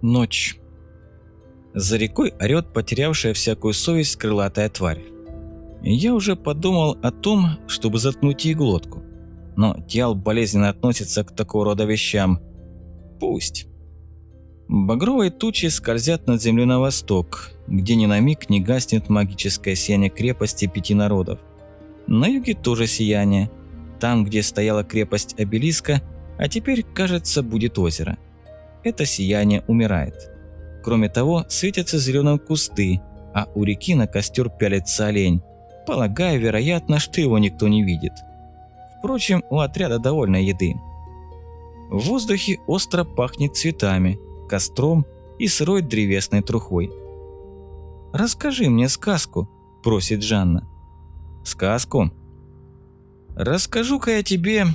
Ночь. За рекой орёт потерявшая всякую совесть крылатая тварь. Я уже подумал о том, чтобы заткнуть ей глотку. Но Тиал болезненно относится к такого рода вещам. Пусть. Багровые тучи скользят над землей на восток, где ни на миг не гаснет магическое сияние крепости пяти народов. На юге тоже сияние. Там, где стояла крепость обелиска, а теперь, кажется, будет озеро. Это сияние умирает. Кроме того, светятся зеленым кусты, а у реки на костер пялится олень. Полагаю, вероятно, что его никто не видит. Впрочем, у отряда довольно еды. В воздухе остро пахнет цветами, костром и сырой древесной трухой. «Расскажи мне сказку», – просит Жанна. «Сказку?» «Расскажу-ка я тебе...»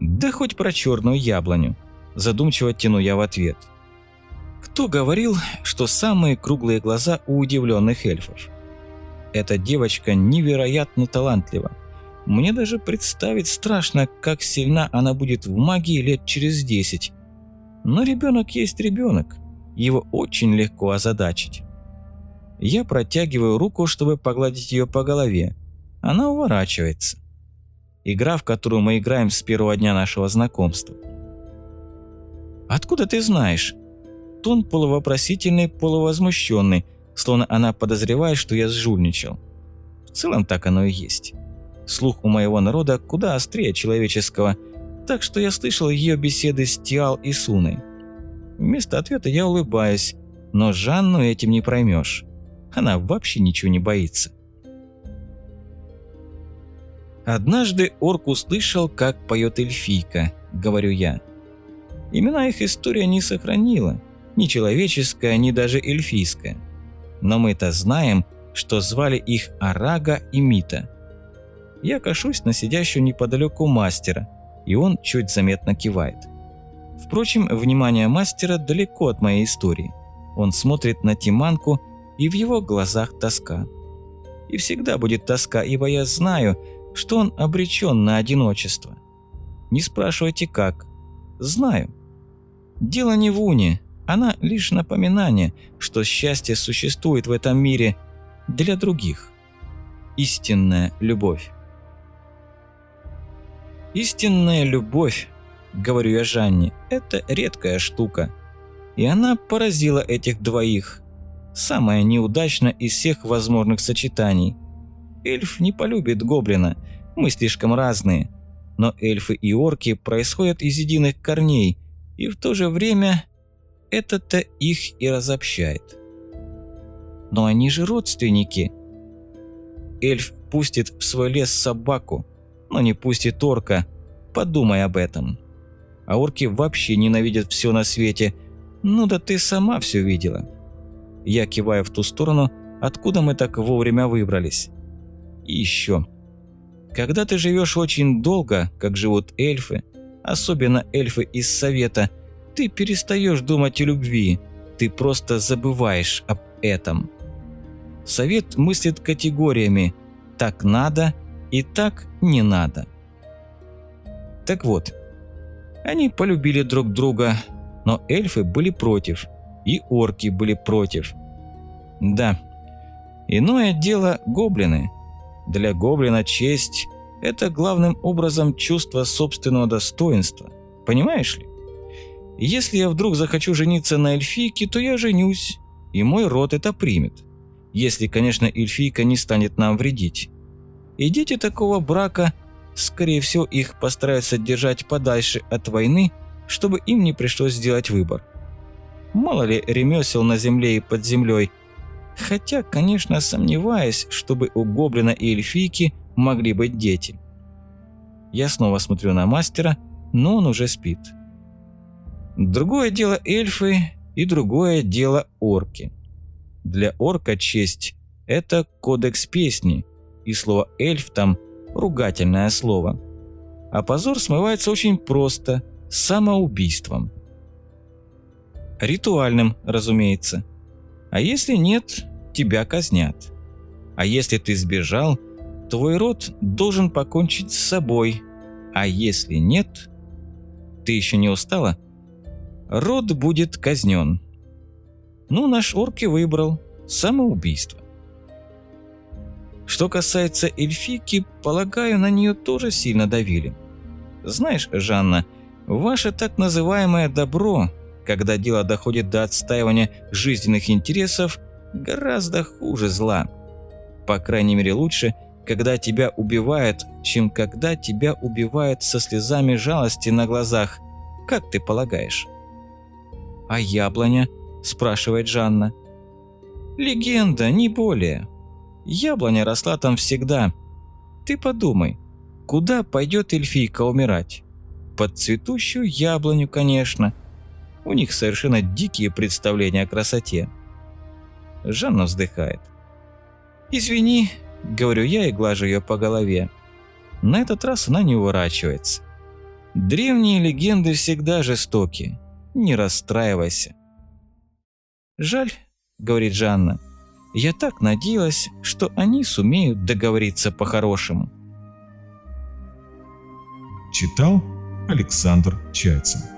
«Да хоть про черную яблоню», – задумчиво тяну я в ответ. «Кто говорил, что самые круглые глаза у удивленных эльфов?» Эта девочка невероятно талантлива. Мне даже представить страшно, как сильна она будет в магии лет через десять. Но ребенок есть ребенок, его очень легко озадачить. Я протягиваю руку, чтобы погладить ее по голове. Она уворачивается. Игра, в которую мы играем с первого дня нашего знакомства. «Откуда ты знаешь?» Тон полувопросительный, полувозмущенный, словно она подозревает, что я сжульничал. В целом так оно и есть. Слух у моего народа куда острее человеческого – так что я слышал ее беседы с Тиал и Суной. Вместо ответа я улыбаюсь, но Жанну этим не проймешь. Она вообще ничего не боится. «Однажды орк услышал, как поет эльфийка», — говорю я. Имена их история не сохранила, ни человеческая, ни даже эльфийская. Но мы-то знаем, что звали их Арага и Мита. Я кашусь на сидящую неподалеку мастера, и он чуть заметно кивает. Впрочем, внимание мастера далеко от моей истории. Он смотрит на Тиманку, и в его глазах тоска. И всегда будет тоска, ибо я знаю, что он обречен на одиночество. Не спрашивайте как. Знаю. Дело не в Уне, она лишь напоминание, что счастье существует в этом мире для других. Истинная любовь. Истинная любовь, говорю я Жанне, это редкая штука. И она поразила этих двоих. Самая неудачная из всех возможных сочетаний. Эльф не полюбит гоблина, мы слишком разные. Но эльфы и орки происходят из единых корней, и в то же время это-то их и разобщает. Но они же родственники. Эльф пустит в свой лес собаку, но не пустит орка. Подумай об этом. А орки вообще ненавидят все на свете. Ну да ты сама все видела. Я киваю в ту сторону, откуда мы так вовремя выбрались. И еще. Когда ты живешь очень долго, как живут эльфы, особенно эльфы из Совета, ты перестаешь думать о любви, ты просто забываешь об этом. Совет мыслит категориями «так надо» и так не надо. Так вот, они полюбили друг друга, но эльфы были против, и орки были против. Да, иное дело гоблины. Для гоблина честь – это главным образом чувство собственного достоинства. Понимаешь ли? Если я вдруг захочу жениться на эльфийке, то я женюсь, и мой род это примет. Если, конечно, эльфийка не станет нам вредить. И дети такого брака, скорее всего, их постараются держать подальше от войны, чтобы им не пришлось сделать выбор. Мало ли ремесел на земле и под землей. Хотя, конечно, сомневаюсь, чтобы у гоблина и эльфийки могли быть дети. Я снова смотрю на мастера, но он уже спит. Другое дело эльфы и другое дело орки. Для орка честь – это кодекс песни – и слово «эльф» там – ругательное слово. А позор смывается очень просто – самоубийством. Ритуальным, разумеется. А если нет, тебя казнят. А если ты сбежал, твой род должен покончить с собой. А если нет, ты еще не устала? Род будет казнен. Ну, наш орки выбрал самоубийство. Что касается эльфики, полагаю, на нее тоже сильно давили. Знаешь, Жанна, ваше так называемое добро, когда дело доходит до отстаивания жизненных интересов, гораздо хуже зла. По крайней мере лучше, когда тебя убивают, чем когда тебя убивают со слезами жалости на глазах. Как ты полагаешь? «А яблоня?» – спрашивает Жанна. «Легенда, не более. Яблоня росла там всегда. Ты подумай, куда пойдет эльфийка умирать? Под цветущую яблоню, конечно. У них совершенно дикие представления о красоте». Жанна вздыхает. «Извини», – говорю я и глажу ее по голове. На этот раз она не уворачивается. Древние легенды всегда жестоки. Не расстраивайся. «Жаль», – говорит Жанна. «Я так надеялась, что они сумеют договориться по-хорошему». Читал Александр Чайцин